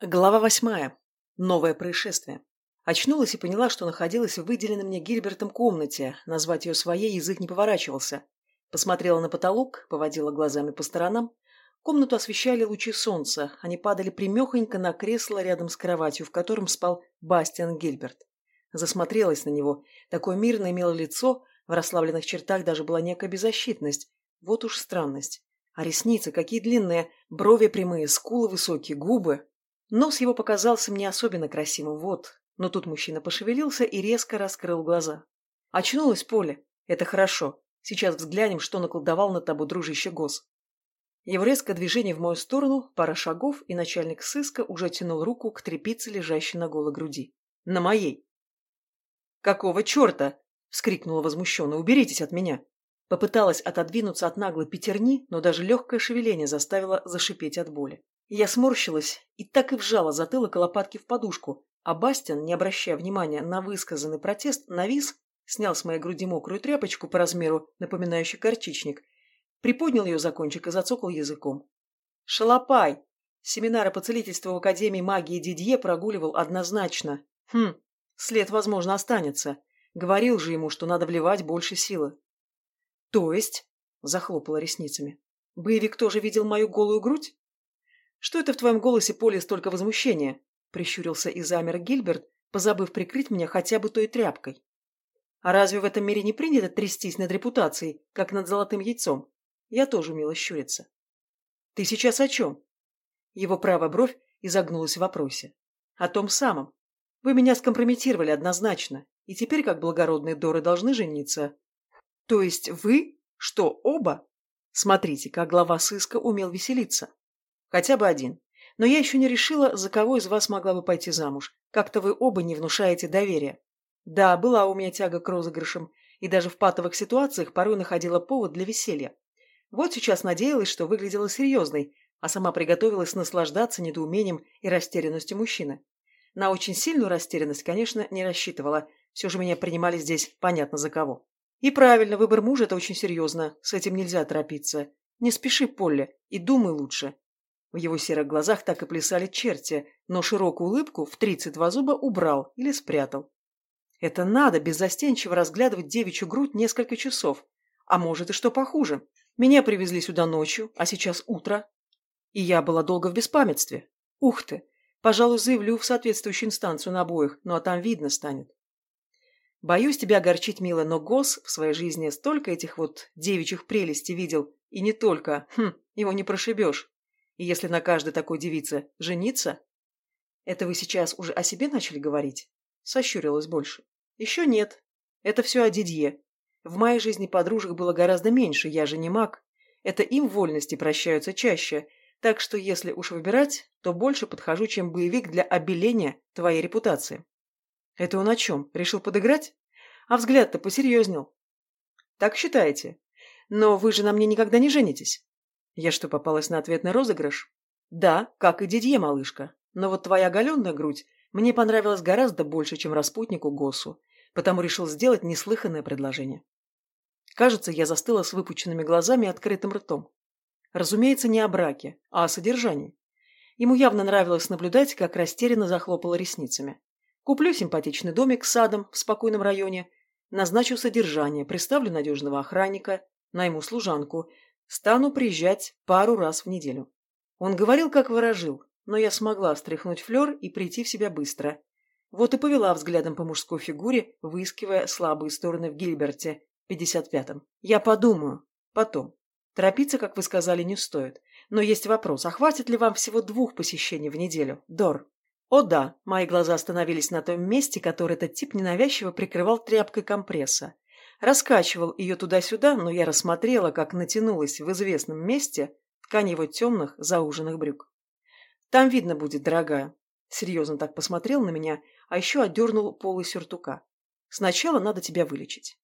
Глава восьмая. Новое происшествие. Очнулась и поняла, что находилась в выделенной мне Гильбертом комнате. Назвать ее своей язык не поворачивался. Посмотрела на потолок, поводила глазами по сторонам. Комнату освещали лучи солнца. Они падали примехонько на кресло рядом с кроватью, в котором спал Бастиан Гильберт. Засмотрелась на него. Такое мирное имело лицо, в расслабленных чертах даже была некая беззащитность. Вот уж странность. А ресницы какие длинные, брови прямые, скулы высокие, губы. Нос его показался мне особенно красивым, вот. Но тут мужчина пошевелился и резко раскрыл глаза. Очнулась Поле. Это хорошо. Сейчас взглянем, что наколдовал на тобой дружище Гос. Его резкое движение в мою сторону, пара шагов, и начальник сыска уже тянул руку к трепице, лежащей на голой груди. На моей. «Какого черта?» — вскрикнула возмущенно. «Уберитесь от меня!» Попыталась отодвинуться от наглой пятерни, но даже легкое шевеление заставило зашипеть от боли. Я сморщилась и так и вжала затылок и лопатки в подушку, а Бастин, не обращая внимания на высказанный протест, навис, снял с моей груди мокрую тряпочку по размеру, напоминающую горчичник, приподнял ее за кончик и зацокал языком. «Шалопай!» Семинары по целительству в Академии магии Дидье прогуливал однозначно. Хм, след, возможно, останется. Говорил же ему, что надо вливать больше силы. «То есть?» – захлопала ресницами. «Боевик тоже видел мою голую грудь?» «Что это в твоем голосе, Поле, столько возмущения?» — прищурился и замер Гильберт, позабыв прикрыть меня хотя бы той тряпкой. «А разве в этом мире не принято трястись над репутацией, как над золотым яйцом?» Я тоже умела щуриться. «Ты сейчас о чем?» Его правая бровь изогнулась в вопросе. «О том самом. Вы меня скомпрометировали однозначно, и теперь, как благородные Доры, должны жениться». «То есть вы? Что, оба?» Смотрите, как глава сыска умел веселиться. Хотя бы один. Но я еще не решила, за кого из вас могла бы пойти замуж. Как-то вы оба не внушаете доверия. Да, была у меня тяга к розыгрышам, и даже в патовых ситуациях порой находила повод для веселья. Вот сейчас надеялась, что выглядела серьезной, а сама приготовилась наслаждаться недоумением и растерянностью мужчины. На очень сильную растерянность, конечно, не рассчитывала. Все же меня принимали здесь понятно за кого. И правильно, выбор мужа – это очень серьезно. С этим нельзя торопиться. Не спеши, Полли, и думай лучше. В его серых глазах так и плясали черти, но широкую улыбку в тридцать два зуба убрал или спрятал. Это надо беззастенчиво разглядывать девичью грудь несколько часов. А может и что похуже. Меня привезли сюда ночью, а сейчас утро. И я была долго в беспамятстве. Ух ты! Пожалуй, заявлю в соответствующую инстанцию на обоих, ну а там видно станет. Боюсь тебя огорчить, милая, но Гос в своей жизни столько этих вот девичьих прелестей видел, и не только. Хм, его не прошибешь. И если на каждой такой девице жениться... Это вы сейчас уже о себе начали говорить? Сощурилась больше. Еще нет. Это все о Дидье. В моей жизни подружек было гораздо меньше, я же не маг. Это им вольности прощаются чаще, так что если уж выбирать, то больше подхожу, чем боевик для обеления твоей репутации. Это он о чем? Решил подыграть? А взгляд-то посерьезнел. Так считаете? Но вы же на мне никогда не женитесь. Я что, попалась на ответный розыгрыш? Да, как и Дидье, малышка. Но вот твоя оголенная грудь мне понравилась гораздо больше, чем распутнику Госу, потому решил сделать неслыханное предложение. Кажется, я застыла с выпученными глазами и открытым ртом. Разумеется, не о браке, а о содержании. Ему явно нравилось наблюдать, как растерянно захлопала ресницами. Куплю симпатичный домик с садом в спокойном районе, назначу содержание, приставлю надежного охранника, найму служанку, Стану приезжать пару раз в неделю. Он говорил, как выражил, но я смогла встряхнуть флер и прийти в себя быстро. Вот и повела взглядом по мужской фигуре, выискивая слабые стороны в Гильберте, 55-м. Я подумаю. Потом. Торопиться, как вы сказали, не стоит. Но есть вопрос, а хватит ли вам всего двух посещений в неделю, Дор? О да, мои глаза остановились на том месте, которое этот тип ненавязчиво прикрывал тряпкой компресса. Раскачивал ее туда-сюда, но я рассмотрела, как натянулась в известном месте ткань его темных зауженных брюк. «Там видно будет, дорогая». Серьезно так посмотрел на меня, а еще отдернул полы сюртука. «Сначала надо тебя вылечить».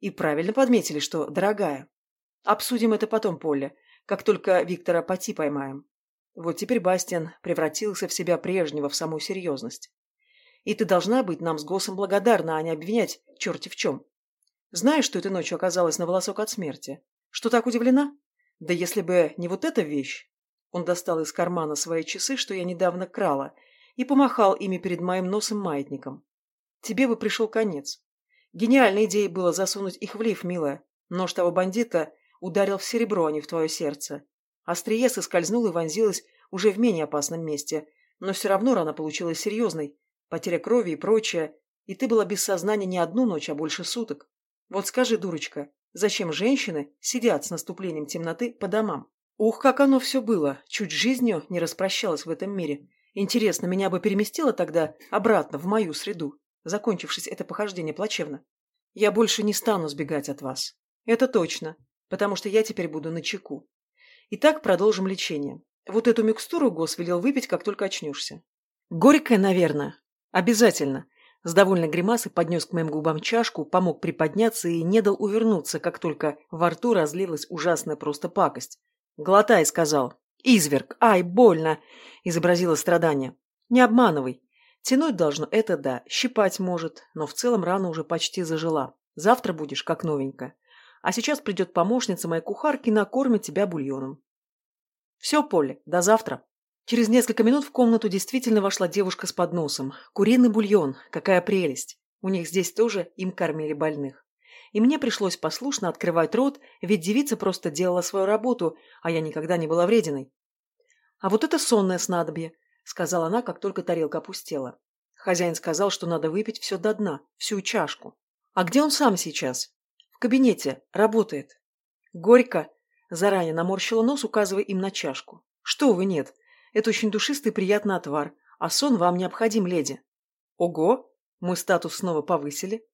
И правильно подметили, что «дорогая». Обсудим это потом, Поле, как только Виктора Пати поймаем. Вот теперь Бастиан превратился в себя прежнего, в самую серьезность. И ты должна быть нам с Госом благодарна, а не обвинять черти в чем. Знаешь, что этой ночью оказалась на волосок от смерти? Что так удивлена? Да если бы не вот эта вещь. Он достал из кармана свои часы, что я недавно крала, и помахал ими перед моим носом маятником. Тебе бы пришел конец. Гениальной идеей было засунуть их в лиф, милая. Нож того бандита ударил в серебро, а не в твое сердце. Острие соскользнул и вонзилось уже в менее опасном месте, но все равно рана получилась серьезной. Потеря крови и прочее. И ты была без сознания не одну ночь, а больше суток. Вот скажи, дурочка, зачем женщины сидят с наступлением темноты по домам? Ух, как оно все было. Чуть жизнью не распрощалась в этом мире. Интересно, меня бы переместило тогда обратно в мою среду, закончившись это похождение плачевно. Я больше не стану сбегать от вас. Это точно, потому что я теперь буду на чеку. Итак, продолжим лечение. Вот эту микстуру Гос велел выпить, как только очнешься. Горькая, наверное. Обязательно. С довольной гримасой поднес к моим губам чашку, помог приподняться и не дал увернуться, как только во рту разлилась ужасная просто пакость. «Глотай», — сказал. «Изверг! Ай, больно!» — изобразила страдание. «Не обманывай. Тянуть должно, это да, щипать может, но в целом рана уже почти зажила. Завтра будешь как новенькая. А сейчас придет помощница моей кухарки и накормит тебя бульоном. Все, Полли, до завтра. Через несколько минут в комнату действительно вошла девушка с подносом. Куриный бульон, какая прелесть. У них здесь тоже им кормили больных. И мне пришлось послушно открывать рот, ведь девица просто делала свою работу, а я никогда не была врединой. А вот это сонное снадобье, сказала она, как только тарелка опустела. Хозяин сказал, что надо выпить все до дна, всю чашку. А где он сам сейчас? В кабинете. Работает. Горько. Заранее наморщила нос, указывая им на чашку. Что вы, нет. Это очень душистый приятный отвар. А сон вам необходим, леди. Ого! Мой статус снова повысили.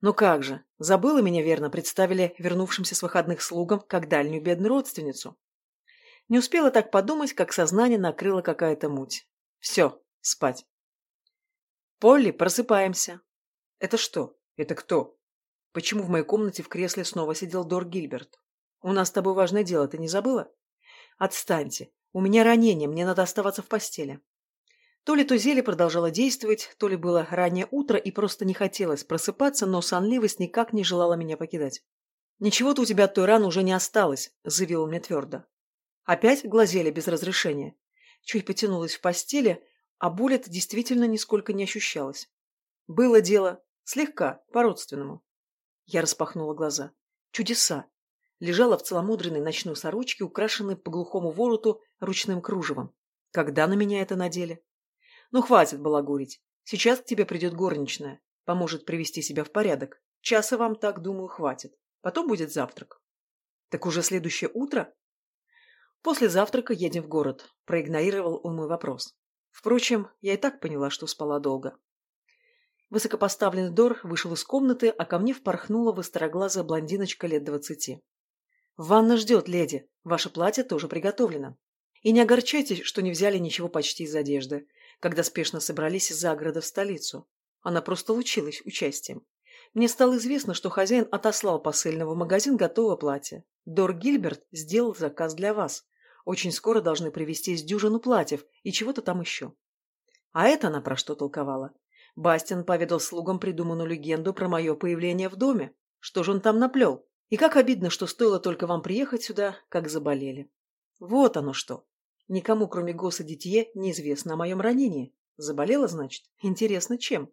Ну как же, забыла меня верно, представили вернувшимся с выходных слугам как дальнюю бедную родственницу. Не успела так подумать, как сознание накрыло какая-то муть. Все, спать. Полли, просыпаемся. Это что? Это кто? Почему в моей комнате в кресле снова сидел Дор Гильберт? У нас с тобой важное дело, ты не забыла? Отстаньте. У меня ранение, мне надо оставаться в постели. То ли то зелье продолжало действовать, то ли было раннее утро и просто не хотелось просыпаться, но сонливость никак не желала меня покидать. «Ничего-то у тебя от той раны уже не осталось», — заявил мне твердо. Опять глазели без разрешения. Чуть потянулась в постели, а боль это действительно нисколько не ощущалась. Было дело. Слегка, по-родственному. Я распахнула глаза. Чудеса. Лежала в целомудренной ночной сорочке, украшенной по глухому вороту ручным кружевом. Когда на меня это надели? Ну, хватит балагурить. Сейчас к тебе придет горничная. Поможет привести себя в порядок. Часа вам так, думаю, хватит. Потом будет завтрак. Так уже следующее утро? После завтрака едем в город. Проигнорировал он мой вопрос. Впрочем, я и так поняла, что спала долго. Высокопоставленный Дор вышел из комнаты, а ко мне впорхнула востроглазая блондиночка лет двадцати. «Ванна ждет, леди. Ваше платье тоже приготовлено. И не огорчайтесь, что не взяли ничего почти из одежды, когда спешно собрались за города в столицу. Она просто лучилась участием. Мне стало известно, что хозяин отослал посыльного в магазин готовое платье. Дор Гильберт сделал заказ для вас. Очень скоро должны привезти из дюжину платьев и чего-то там еще. А это она про что толковала? Бастин поведал слугам придуманную легенду про мое появление в доме. Что же он там наплел? И как обидно, что стоило только вам приехать сюда, как заболели. Вот оно что. Никому, кроме Госа Дитье, неизвестно о моем ранении. Заболела, значит? Интересно, чем?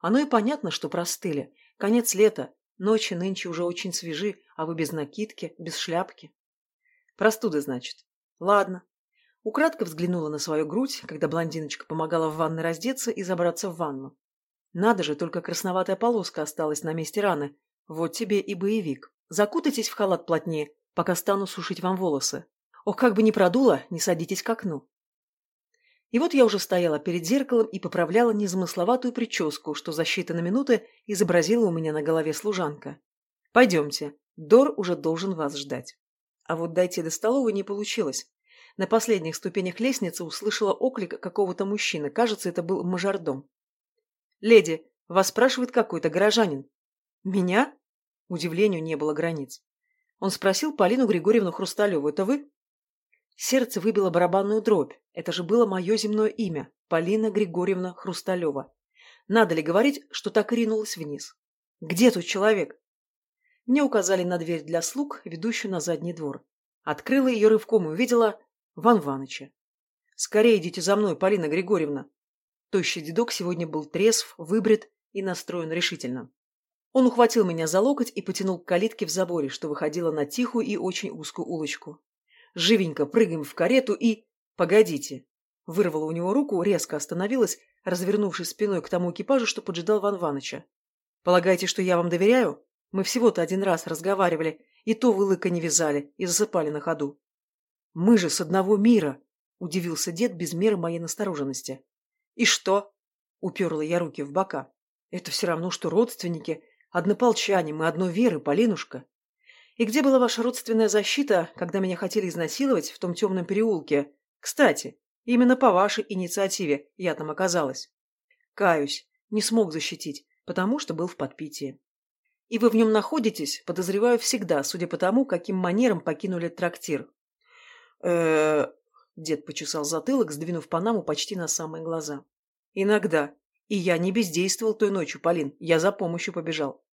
Оно и понятно, что простыли. Конец лета. Ночи нынче уже очень свежи, а вы без накидки, без шляпки. Простуда, значит. Ладно, Украдко взглянула на свою грудь, когда блондиночка помогала в ванной раздеться и забраться в ванну. Надо же, только красноватая полоска осталась на месте раны. Вот тебе и боевик. Закутайтесь в халат плотнее, пока стану сушить вам волосы. Ох, как бы ни продуло, не садитесь к окну. И вот я уже стояла перед зеркалом и поправляла незамысловатую прическу, что за считанные минуты изобразила у меня на голове служанка. «Пойдемте, Дор уже должен вас ждать». А вот дойти до столовой не получилось. На последних ступенях лестницы услышала оклик какого-то мужчины. Кажется, это был мажордом. «Леди, вас спрашивает какой-то горожанин». «Меня?» Удивлению не было границ. Он спросил Полину Григорьевну Хрусталеву. «Это вы?» Сердце выбило барабанную дробь. Это же было мое земное имя. Полина Григорьевна Хрусталева. Надо ли говорить, что так ринулась вниз? «Где тут человек?» Мне указали на дверь для слуг, ведущую на задний двор. Открыла ее рывком и увидела Ван Ваныча. Скорее идите за мной, Полина Григорьевна. Тощий дедок сегодня был трезв, выбрит и настроен решительно. Он ухватил меня за локоть и потянул к калитке в заборе, что выходило на тихую и очень узкую улочку. Живенько прыгаем в карету и... Погодите. Вырвала у него руку, резко остановилась, развернувшись спиной к тому экипажу, что поджидал Ван Ваныча. Полагаете, что я вам доверяю? Мы всего-то один раз разговаривали, и то вы лыка не вязали и засыпали на ходу. Мы же с одного мира, удивился дед без меры моей настороженности. И что? Уперла я руки в бока. Это все равно, что родственники, однополчане, мы одной веры, Полинушка. И где была ваша родственная защита, когда меня хотели изнасиловать в том темном переулке? Кстати, именно по вашей инициативе я там оказалась. Каюсь, не смог защитить, потому что был в подпитии. И вы в нем находитесь, подозреваю, всегда, судя по тому, каким манером покинули трактир. э Дед почесал затылок, сдвинув Панаму почти на самые глаза. Иногда. И я не бездействовал той ночью, Полин. Я за помощью побежал.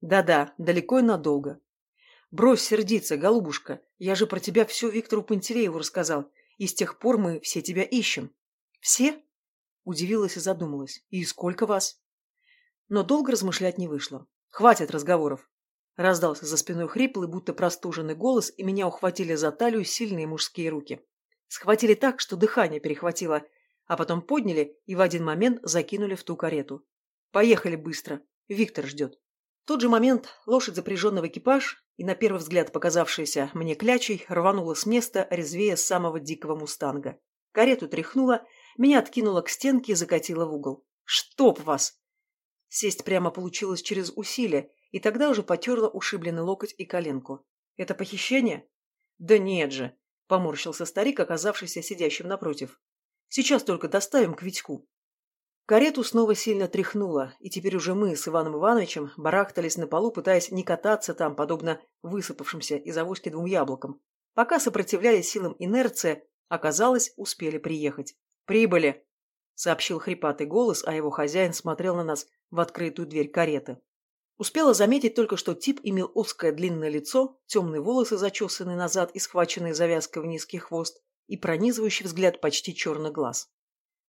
Да-да, далеко и надолго. Брось сердиться, голубушка. Я же про тебя все Виктору Пантелееву рассказал. И с тех пор мы все тебя ищем. Все? Удивилась и задумалась. И сколько вас? Но долго размышлять не вышло. Хватит разговоров. Раздался за спиной хриплый, будто простуженный голос, и меня ухватили за талию сильные мужские руки. Схватили так, что дыхание перехватило, а потом подняли и в один момент закинули в ту карету. Поехали быстро. Виктор ждет. Тот же момент лошадь, запряженная в экипаж, и на первый взгляд показавшаяся мне клячей, рванула с места, резвее самого дикого мустанга. Карету тряхнула, меня откинула к стенке и закатила в угол. «Чтоб вас!» Сесть прямо получилось через усилие, и тогда уже потерла ушибленный локоть и коленку. «Это похищение?» «Да нет же!» — поморщился старик, оказавшийся сидящим напротив. «Сейчас только доставим к Витьку». Карету снова сильно тряхнуло, и теперь уже мы с Иваном Ивановичем барахтались на полу, пытаясь не кататься там, подобно высыпавшимся из авоськи двум яблокам. Пока сопротивлялись силам инерции, оказалось, успели приехать. «Прибыли!» — сообщил хрипатый голос, а его хозяин смотрел на нас в открытую дверь кареты. Успела заметить только, что тип имел узкое длинное лицо, темные волосы, зачесанные назад и схваченные завязкой в низкий хвост, и пронизывающий взгляд почти черный глаз.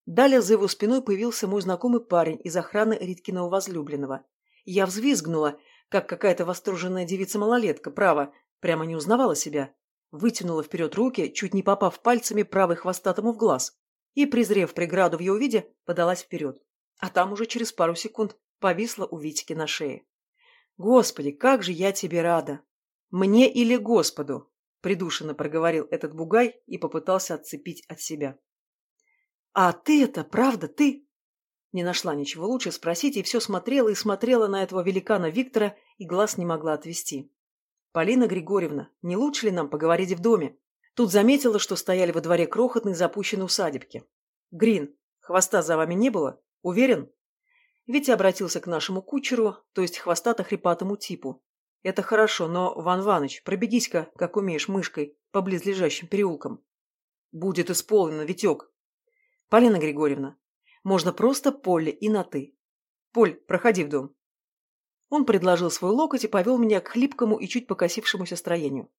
Далее за его спиной появился мой знакомый парень из охраны Риткиного возлюбленного. Я взвизгнула, как какая-то восторженная девица-малолетка, право, прямо не узнавала себя. Вытянула вперед руки, чуть не попав пальцами правой хвостатому в глаз, и, презрев преграду в его виде, подалась вперед а там уже через пару секунд повисла у Витьки на шее. «Господи, как же я тебе рада!» «Мне или Господу?» — придушенно проговорил этот бугай и попытался отцепить от себя. «А ты это, правда, ты?» Не нашла ничего лучше спросить и все смотрела и смотрела на этого великана Виктора и глаз не могла отвести. «Полина Григорьевна, не лучше ли нам поговорить в доме?» Тут заметила, что стояли во дворе крохотной запущенной усадебки. «Грин, хвоста за вами не было?» Уверен? Витя обратился к нашему кучеру, то есть хвостато-хрипатому типу. Это хорошо, но, Ван Ваныч, пробегись-ка, как умеешь, мышкой, по близлежащим переулкам. Будет исполнено, Витек. Полина Григорьевна, можно просто Поле и на «ты». Поль, проходи в дом. Он предложил свой локоть и повел меня к хлипкому и чуть покосившемуся строению.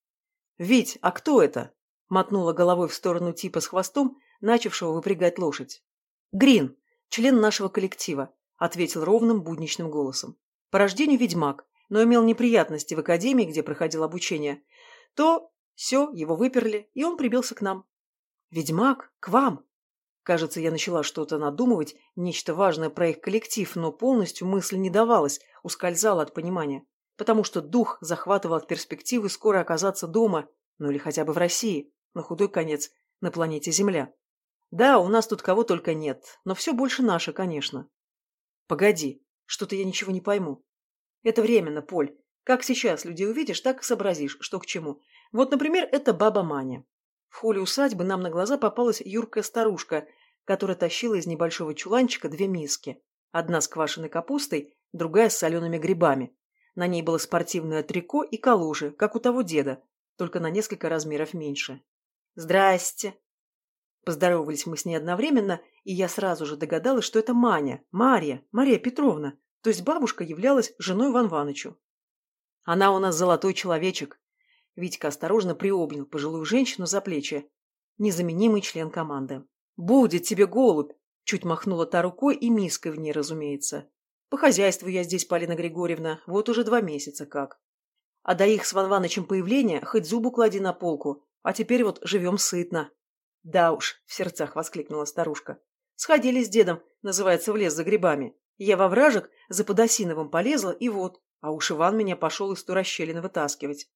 «Вить, а кто это?» — мотнула головой в сторону типа с хвостом, начавшего выпрягать лошадь. «Грин, член нашего коллектива», — ответил ровным будничным голосом. «По рождению ведьмак, но имел неприятности в академии, где проходил обучение. То все, его выперли, и он прибился к нам». «Ведьмак? К вам?» Кажется, я начала что-то надумывать, нечто важное про их коллектив, но полностью мысль не давалась, ускользала от понимания. Потому что дух захватывал от перспективы скоро оказаться дома, ну или хотя бы в России, на худой конец, на планете Земля. Да, у нас тут кого только нет, но все больше наше, конечно. Погоди, что-то я ничего не пойму. Это временно, Поль. Как сейчас людей увидишь, так и сообразишь, что к чему. Вот, например, это баба Маня. В холле усадьбы нам на глаза попалась юркая старушка, которая тащила из небольшого чуланчика две миски. Одна с квашеной капустой, другая с солеными грибами. На ней было спортивное трико и калуши, как у того деда, только на несколько размеров меньше. «Здрасте!» Поздоровались мы с ней одновременно, и я сразу же догадалась, что это Маня, Мария, Мария Петровна, то есть бабушка являлась женой Иван Ивановичу. Она у нас золотой человечек. Витька осторожно приобнял пожилую женщину за плечи. незаменимый член команды. «Будет тебе голубь!» – чуть махнула та рукой и миской в ней, разумеется. «По хозяйству я здесь, Полина Григорьевна, вот уже два месяца как. А до их с Ван Ванычем появления хоть зубу клади на полку, а теперь вот живем сытно». «Да уж», – в сердцах воскликнула старушка. «Сходили с дедом, называется, в лес за грибами. Я во вражек за подосиновым полезла, и вот, а уж Иван меня пошел из той расщелины вытаскивать.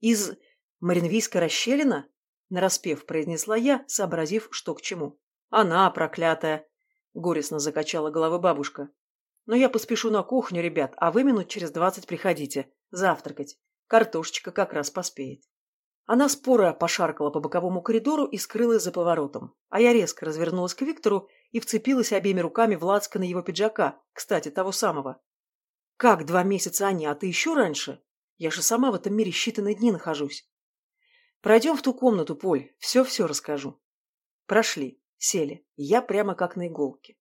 Из Маринвийской расщелина? Нараспев произнесла я, сообразив, что к чему. Она, проклятая! Горестно закачала головой бабушка. Но я поспешу на кухню, ребят, а вы минут через двадцать приходите. Завтракать. Картошечка как раз поспеет. Она споро пошаркала по боковому коридору и скрылась за поворотом. А я резко развернулась к Виктору и вцепилась обеими руками в лацканы его пиджака, кстати, того самого. «Как два месяца, Аня, а ты еще раньше? Я же сама в этом мире считанные дни нахожусь». «Пройдем в ту комнату, Поль, все-все расскажу». Прошли, сели, я прямо как на иголке.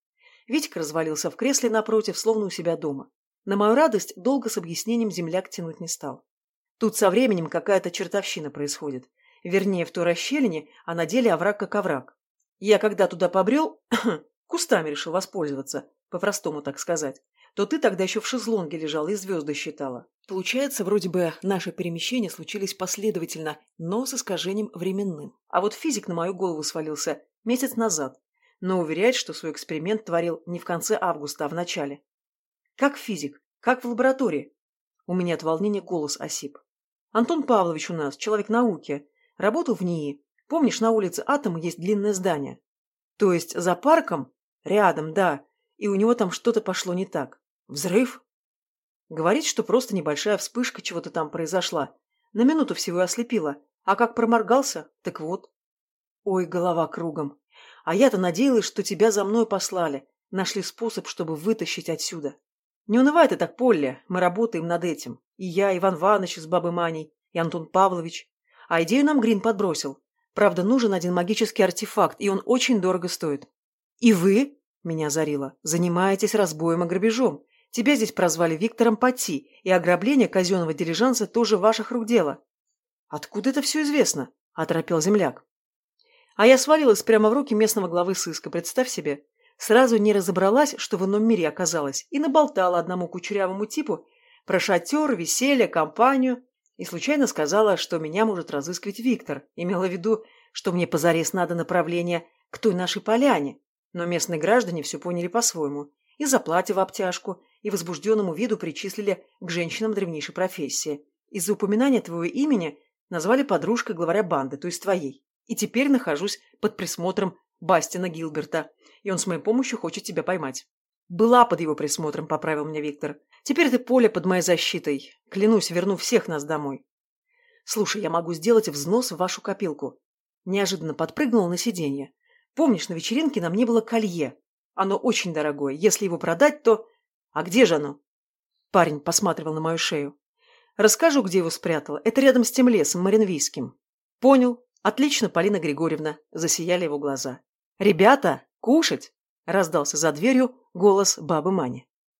Витька развалился в кресле напротив, словно у себя дома. На мою радость долго с объяснением земляк тянуть не стал. Тут со временем какая-то чертовщина происходит. Вернее, в той расщелине, а на деле овраг как овраг. Я когда туда побрел, кустами решил воспользоваться, по-простому так сказать, то ты тогда еще в шезлонге лежала и звезды считала. Получается, вроде бы наши перемещения случились последовательно, но с искажением временным. А вот физик на мою голову свалился месяц назад, но уверяет, что свой эксперимент творил не в конце августа, а в начале. Как физик, как в лаборатории. У меня от волнения голос осип. Антон Павлович у нас, человек науки. Работал в НИИ. Помнишь, на улице Атома есть длинное здание? То есть за парком? Рядом, да. И у него там что-то пошло не так. Взрыв? Говорит, что просто небольшая вспышка чего-то там произошла. На минуту всего и ослепила. А как проморгался, так вот. Ой, голова кругом. А я-то надеялась, что тебя за мной послали. Нашли способ, чтобы вытащить отсюда. Не унывай ты так, Полли, мы работаем над этим. И я, Иван Иванович с бабой Маней, и Антон Павлович. А идею нам Грин подбросил. Правда, нужен один магический артефакт, и он очень дорого стоит. И вы, меня озарило, занимаетесь разбоем и грабежом. Тебя здесь прозвали Виктором Пати, и ограбление казенного дилижанса тоже ваших рук дело. Откуда это все известно? — оторопел земляк. А я свалилась прямо в руки местного главы сыска, представь себе. Сразу не разобралась, что в ином мире оказалась, и наболтала одному кучерявому типу, про шатер, веселье, компанию, и случайно сказала, что меня может разыскивать Виктор. Имела в виду, что мне позарез надо направление к той нашей поляне. Но местные граждане все поняли по-своему. И заплатив обтяжку, и возбужденному виду причислили к женщинам древнейшей профессии. Из-за упоминания твоего имени назвали подружкой главаря банды, то есть твоей. И теперь нахожусь под присмотром Бастина Гилберта, и он с моей помощью хочет тебя поймать. Была под его присмотром, поправил меня Виктор. Теперь ты поле под моей защитой. Клянусь, верну всех нас домой. Слушай, я могу сделать взнос в вашу копилку. Неожиданно подпрыгнула на сиденье. Помнишь, на вечеринке на мне было колье. Оно очень дорогое. Если его продать, то... А где же оно? Парень посматривал на мою шею. Расскажу, где его спрятала. Это рядом с тем лесом, Маринвийским. Понял. Отлично, Полина Григорьевна. Засияли его глаза. Ребята, кушать! Раздался за дверью голос бабы Мани.